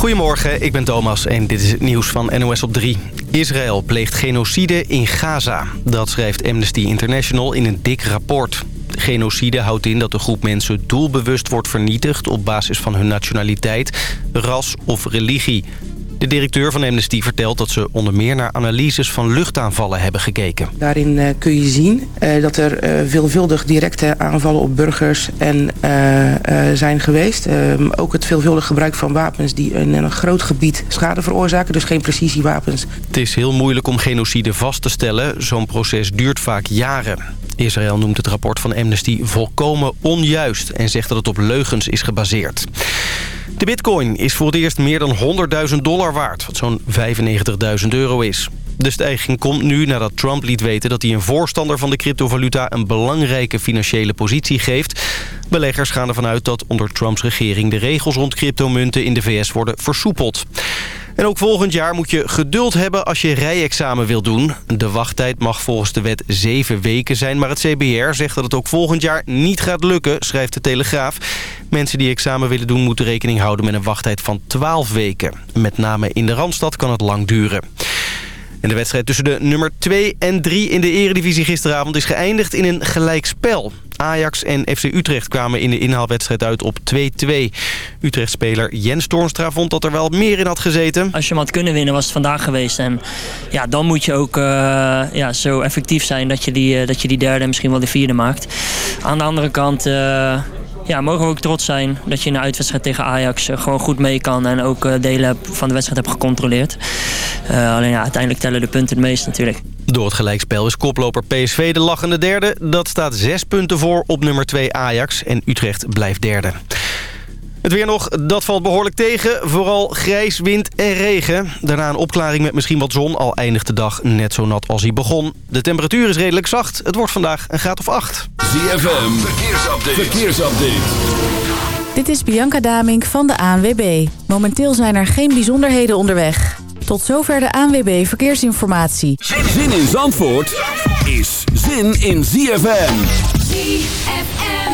Goedemorgen, ik ben Thomas en dit is het nieuws van NOS op 3. Israël pleegt genocide in Gaza. Dat schrijft Amnesty International in een dik rapport. Genocide houdt in dat de groep mensen doelbewust wordt vernietigd... op basis van hun nationaliteit, ras of religie. De directeur van Amnesty vertelt dat ze onder meer naar analyses van luchtaanvallen hebben gekeken. Daarin uh, kun je zien uh, dat er uh, veelvuldig directe aanvallen op burgers en, zijn geweest. Ehm, ook het veelvuldig gebruik van wapens die in een groot gebied schade veroorzaken. Dus geen precisiewapens. Het is heel moeilijk om genocide vast te stellen. Zo'n proces duurt vaak jaren. Israël noemt het rapport van Amnesty volkomen onjuist... en zegt dat het op leugens is gebaseerd. De bitcoin is voor het eerst meer dan 100.000 dollar waard, wat zo'n 95.000 euro is. De stijging komt nu nadat Trump liet weten dat hij een voorstander van de cryptovaluta een belangrijke financiële positie geeft. Beleggers gaan ervan uit dat onder Trumps regering de regels rond cryptomunten in de VS worden versoepeld. En ook volgend jaar moet je geduld hebben als je rijexamen wil doen. De wachttijd mag volgens de wet zeven weken zijn... maar het CBR zegt dat het ook volgend jaar niet gaat lukken, schrijft de Telegraaf. Mensen die examen willen doen moeten rekening houden met een wachttijd van 12 weken. Met name in de Randstad kan het lang duren. En de wedstrijd tussen de nummer 2 en 3 in de eredivisie gisteravond is geëindigd in een gelijkspel. Ajax en FC Utrecht kwamen in de inhaalwedstrijd uit op 2-2. Utrecht-speler Jens Toornstra vond dat er wel meer in had gezeten. Als je hem had kunnen winnen was het vandaag geweest. En ja, dan moet je ook uh, ja, zo effectief zijn dat je, die, uh, dat je die derde en misschien wel de vierde maakt. Aan de andere kant... Ja, mogen we ook trots zijn dat je in de uitwedstrijd tegen Ajax gewoon goed mee kan. En ook delen van de wedstrijd hebt gecontroleerd. Uh, alleen ja, uiteindelijk tellen de punten het meest natuurlijk. Door het gelijkspel is koploper PSV de lachende derde. Dat staat zes punten voor op nummer 2 Ajax. En Utrecht blijft derde. Het weer nog, dat valt behoorlijk tegen. Vooral grijs, wind en regen. Daarna een opklaring met misschien wat zon. Al eindigt de dag net zo nat als hij begon. De temperatuur is redelijk zacht. Het wordt vandaag een graad of acht. ZFM, verkeersupdate. verkeersupdate. Dit is Bianca Damink van de ANWB. Momenteel zijn er geen bijzonderheden onderweg. Tot zover de ANWB Verkeersinformatie. Zin in Zandvoort is zin in ZFM. ZFM.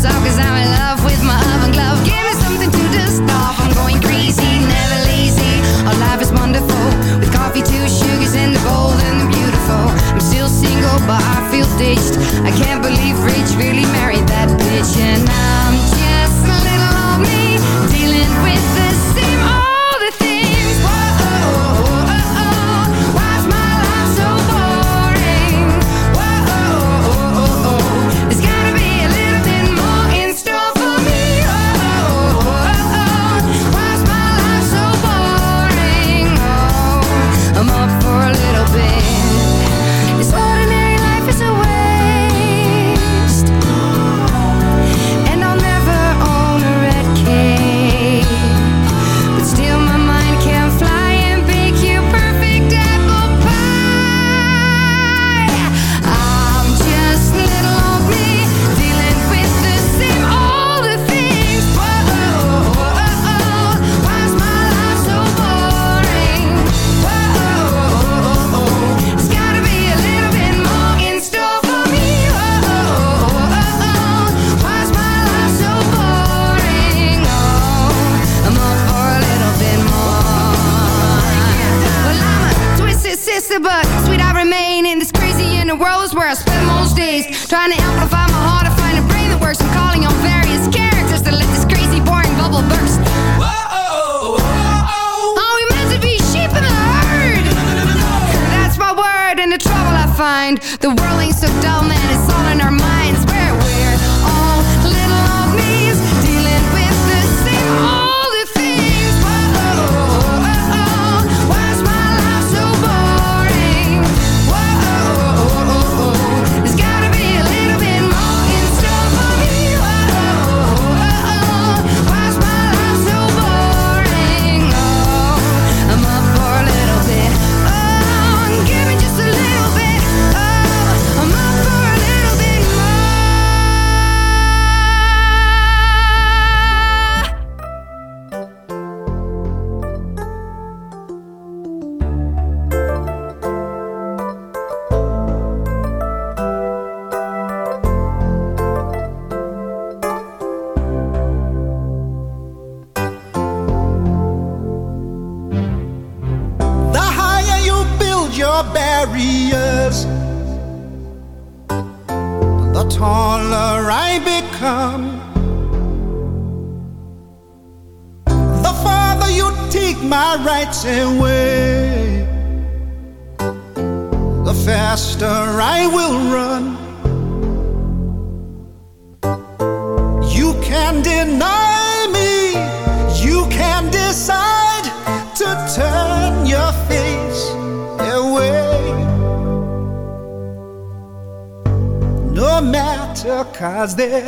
Cause I'm in love as de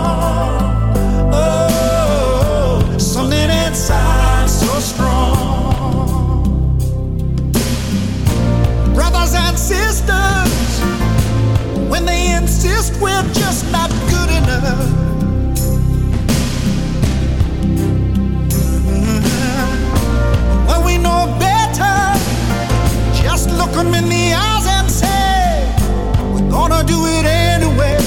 we're just not good enough. Mm-hmm. We know better. Just in the eyes and say, We're gonna do it anyway.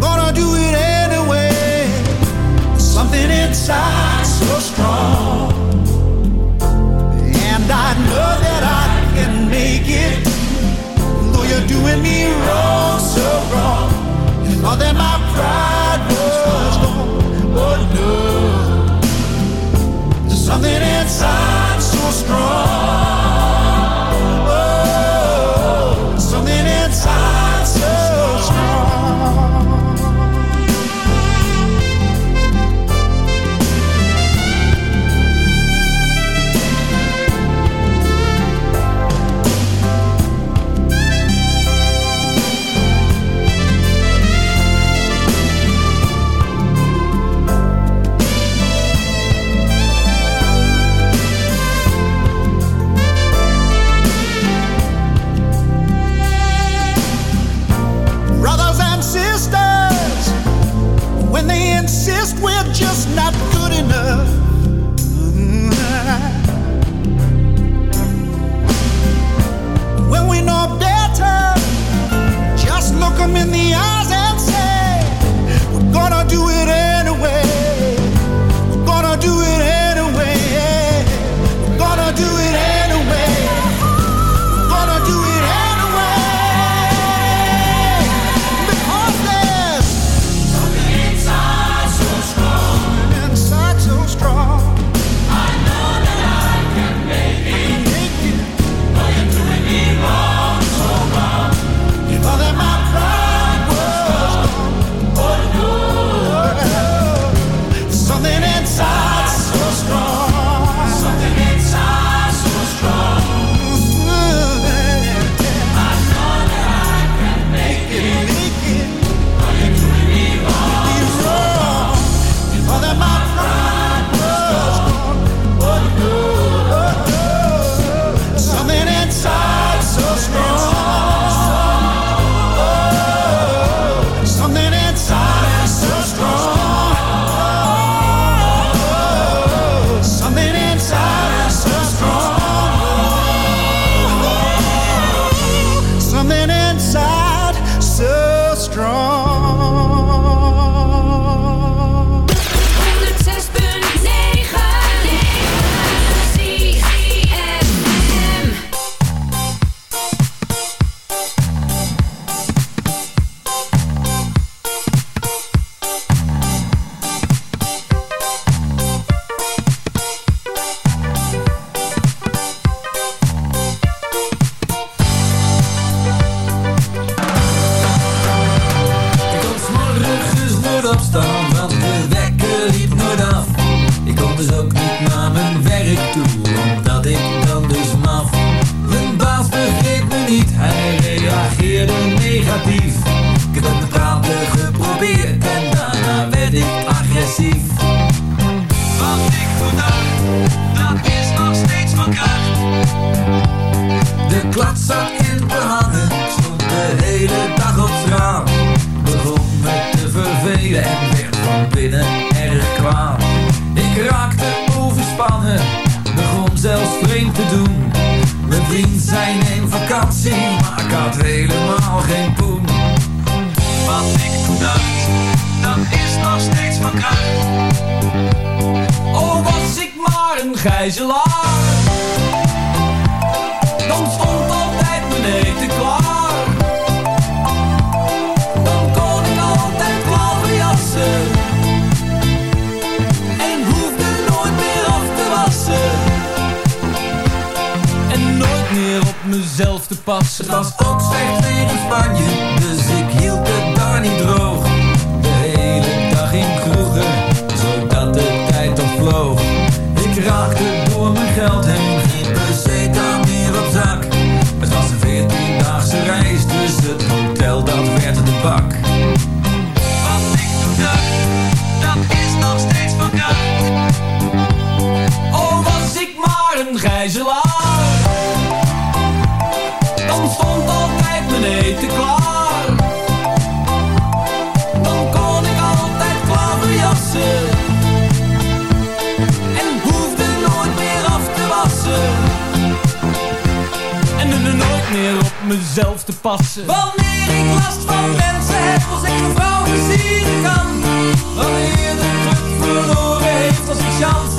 Gonna do it anyway. Something so strong. And I know that I can make it, though you're doing me wrong so wrong. You know that my pride was gone. Oh no, there's something inside so strong. silence so strong. Op mezelf te passen. Het was ook slecht weer in Spanje, dus ik hield het daar niet droog. De hele dag in kroegen, zodat de tijd toch vloog. Ik raakte door mijn geld heen, geen peseta meer op zak. Het was een veertiendaagse reis, dus het hotel dat werd de bak. Eten klaar. Dan kon ik altijd klaverjassen. En hoefde nooit meer af te wassen. En er nooit meer op mezelf te passen. Wanneer ik last van mensen heb, als ik een vrouw versieren kan. Wanneer de club verloren heeft, als ik chance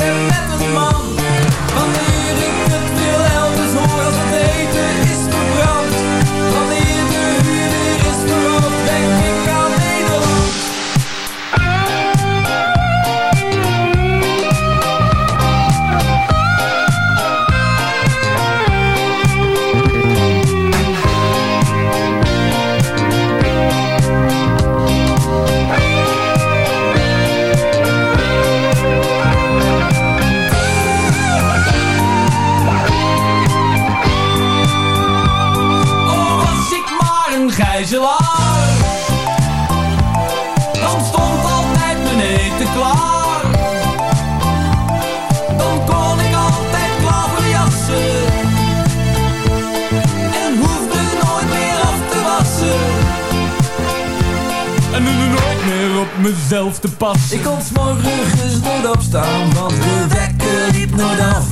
meer op mezelf te passen. Ik kon morgens nooit opstaan, want de wekker liep nooit af.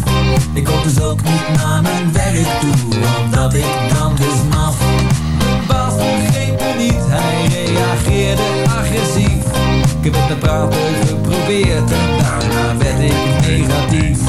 Ik kon dus ook niet naar mijn werk toe, omdat ik dan dus maf. De baas begreep me niet, hij reageerde agressief. Ik heb het met praten geprobeerd en daarna werd ik negatief.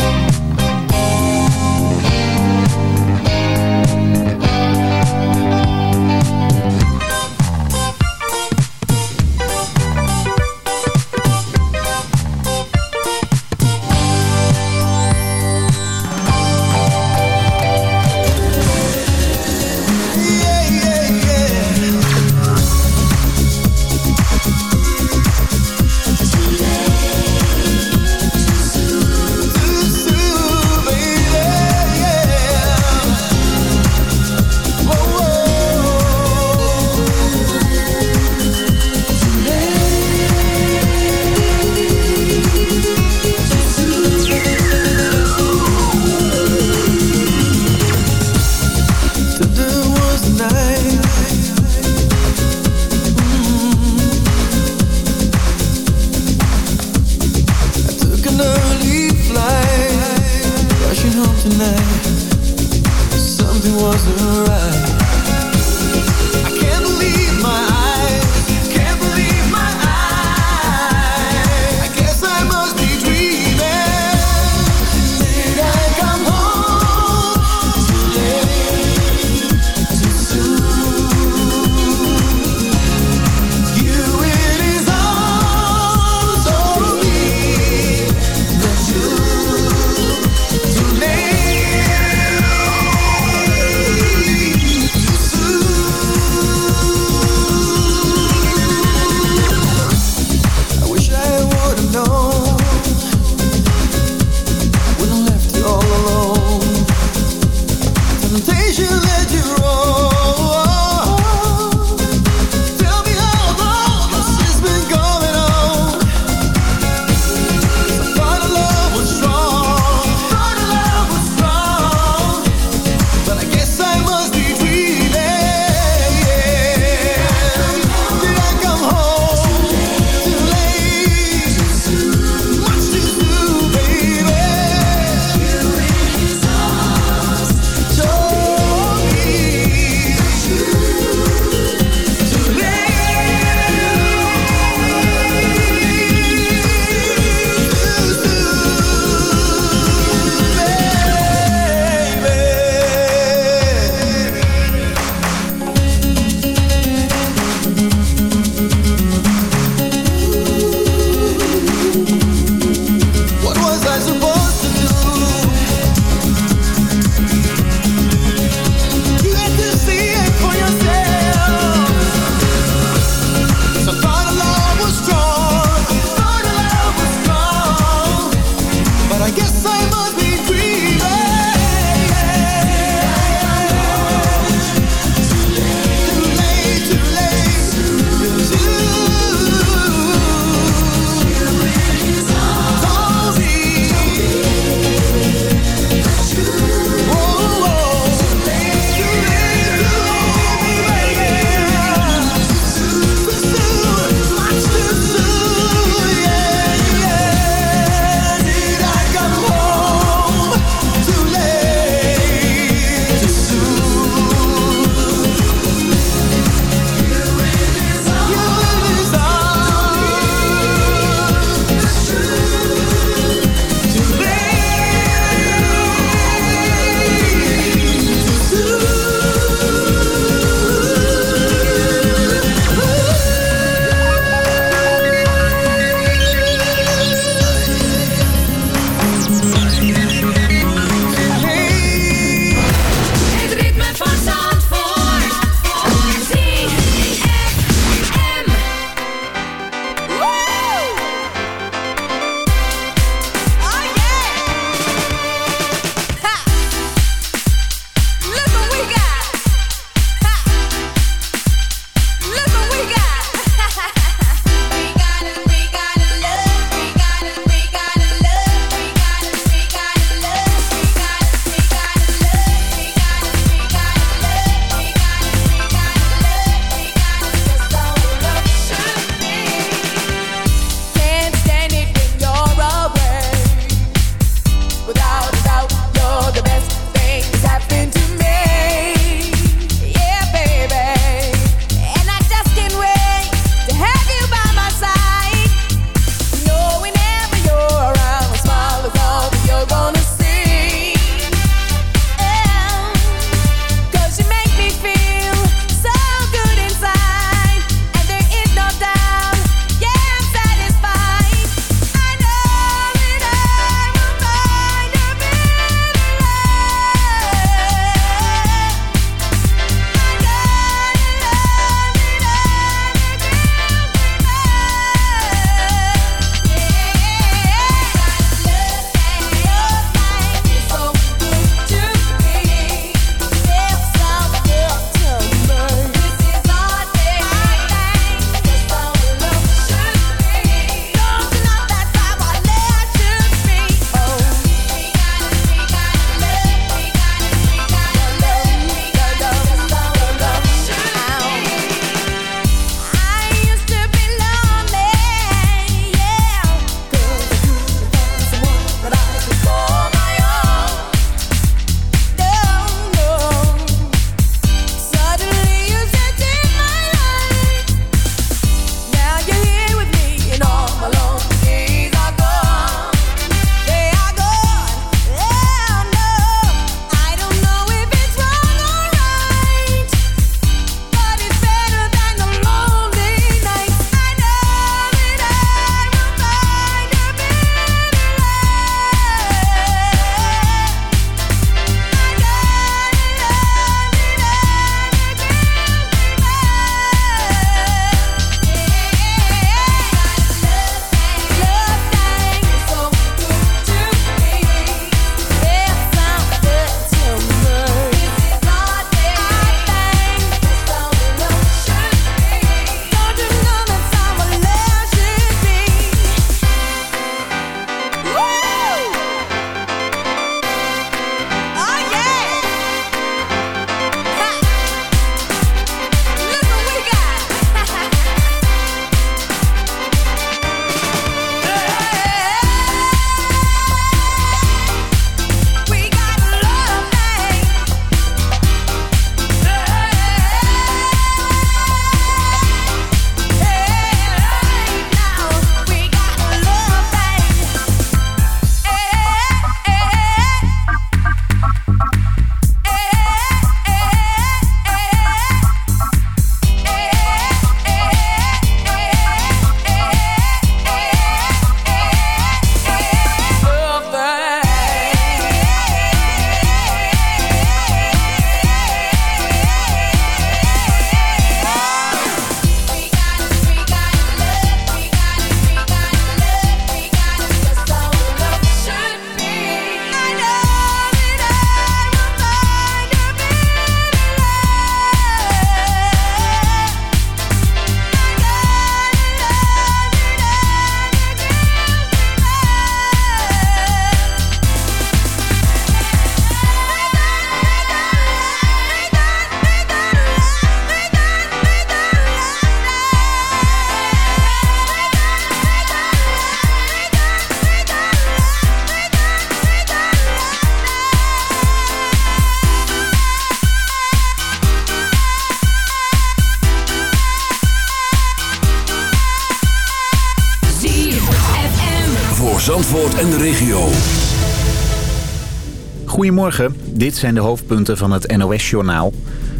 Dit zijn de hoofdpunten van het NOS-journaal.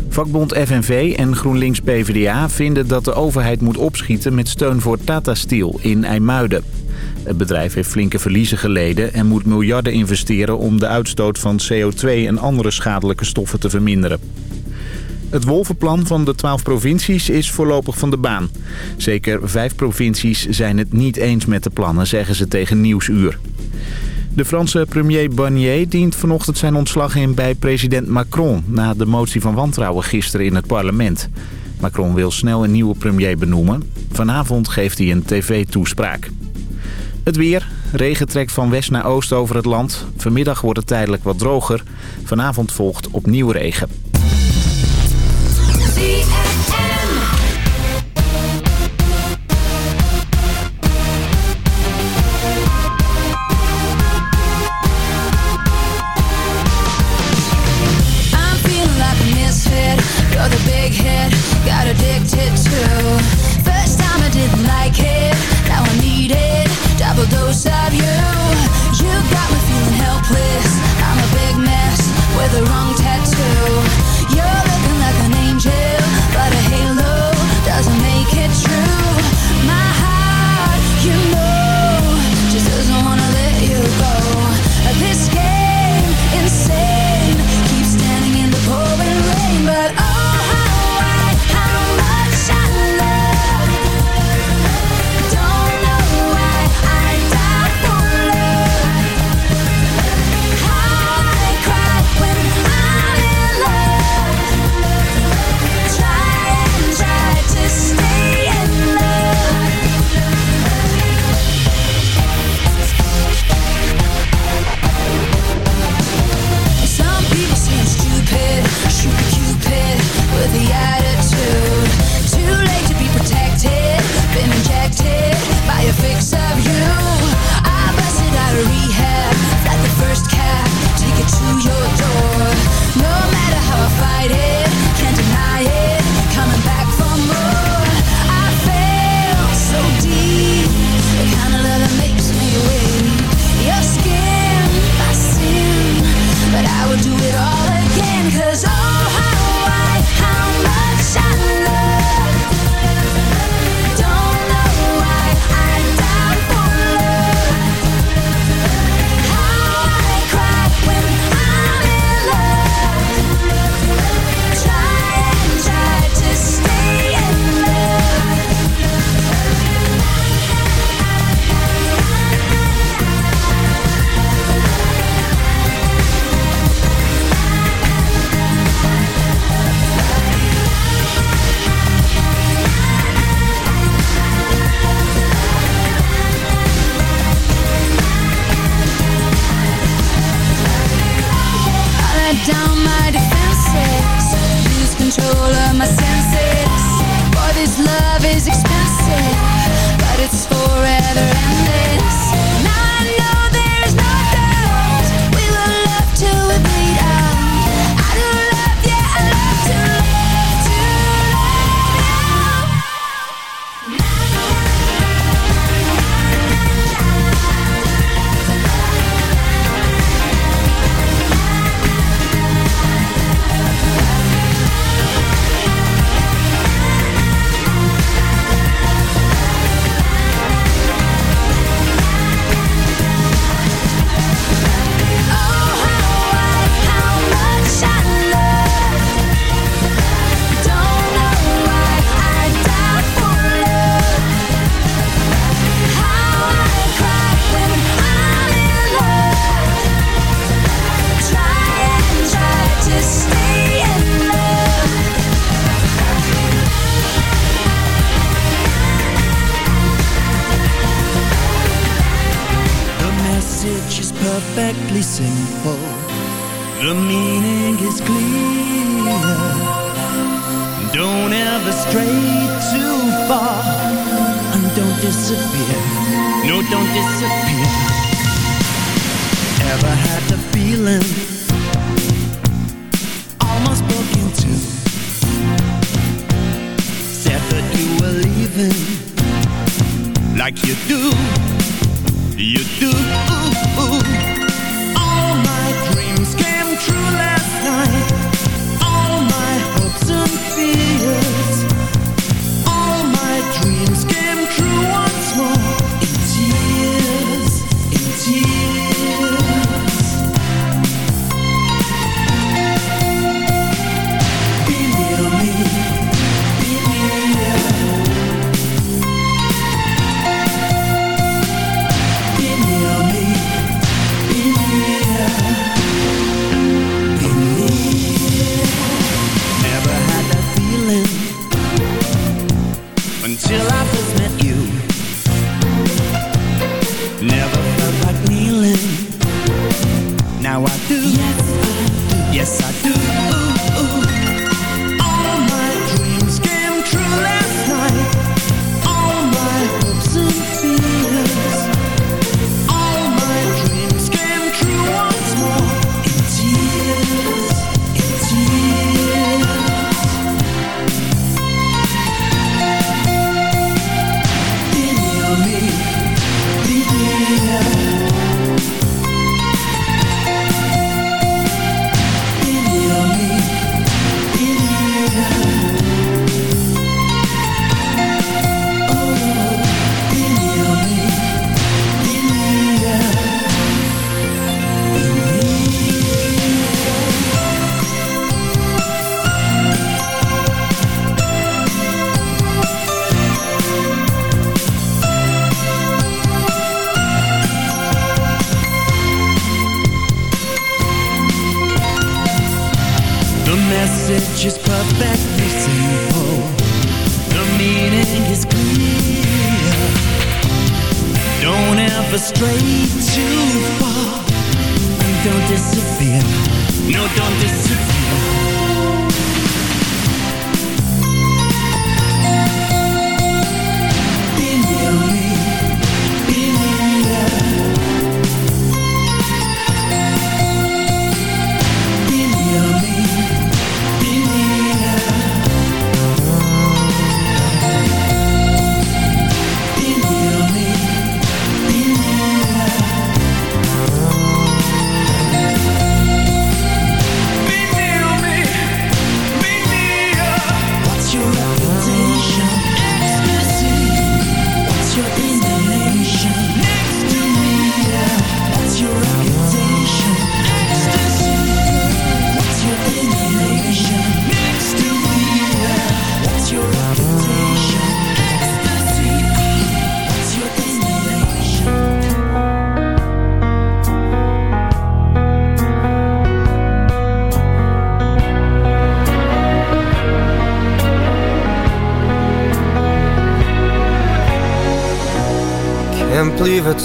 Vakbond FNV en GroenLinks-PVDA vinden dat de overheid moet opschieten met steun voor Tata Steel in IJmuiden. Het bedrijf heeft flinke verliezen geleden en moet miljarden investeren om de uitstoot van CO2 en andere schadelijke stoffen te verminderen. Het wolvenplan van de twaalf provincies is voorlopig van de baan. Zeker vijf provincies zijn het niet eens met de plannen, zeggen ze tegen Nieuwsuur. De Franse premier Barnier dient vanochtend zijn ontslag in bij president Macron... na de motie van wantrouwen gisteren in het parlement. Macron wil snel een nieuwe premier benoemen. Vanavond geeft hij een tv-toespraak. Het weer. Regen trekt van west naar oost over het land. Vanmiddag wordt het tijdelijk wat droger. Vanavond volgt opnieuw regen.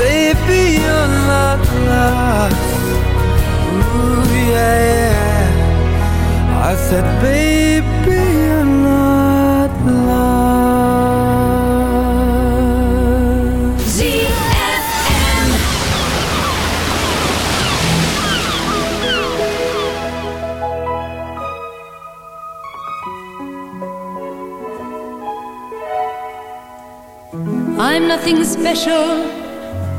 Baby, you're not lost. Ooh, yeah, yeah. I said, baby, you're not lost. ZFM. I'm nothing special